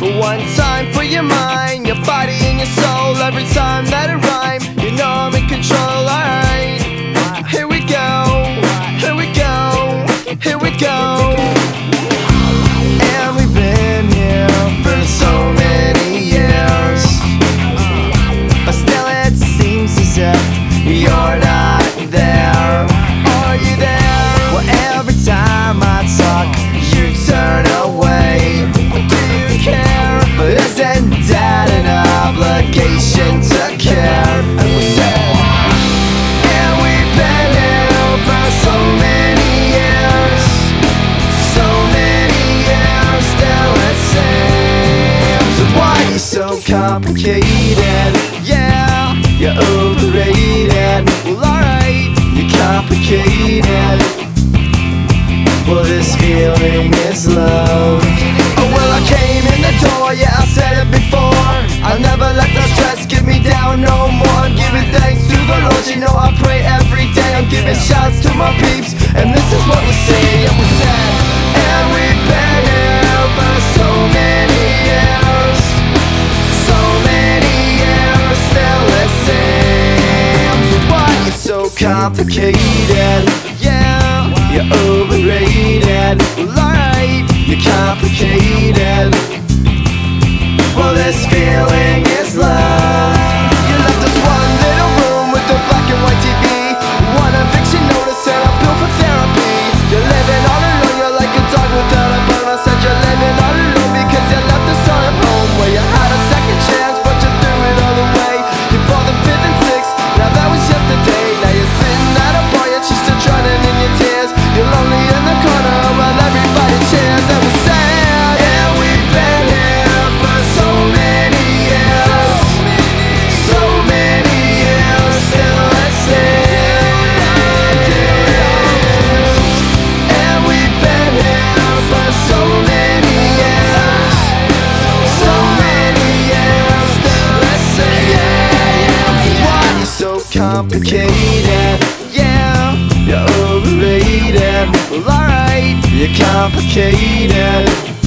One time for your mind, your body and your soul Every time that it rhymes, you know I'm in control, alright. Here we go, here we go, here we go. And we've been here for so many years. But still it seems as if you're not there. Isn't an obligation to care? And we said, and we've been here for so many years. So many years, still it seems. Why you so complicated? Yeah, you're overrated. Well, Lord, you know I pray every day. I'm giving shouts to my peeps, and this is what we say, and we said, and we've been here for so many years. So many years, still it seems. Why you so complicated? Yeah, you're overrated. Alright, you're complicated. Complicated? Yeah, you're overrated. Well, alright, you're complicated.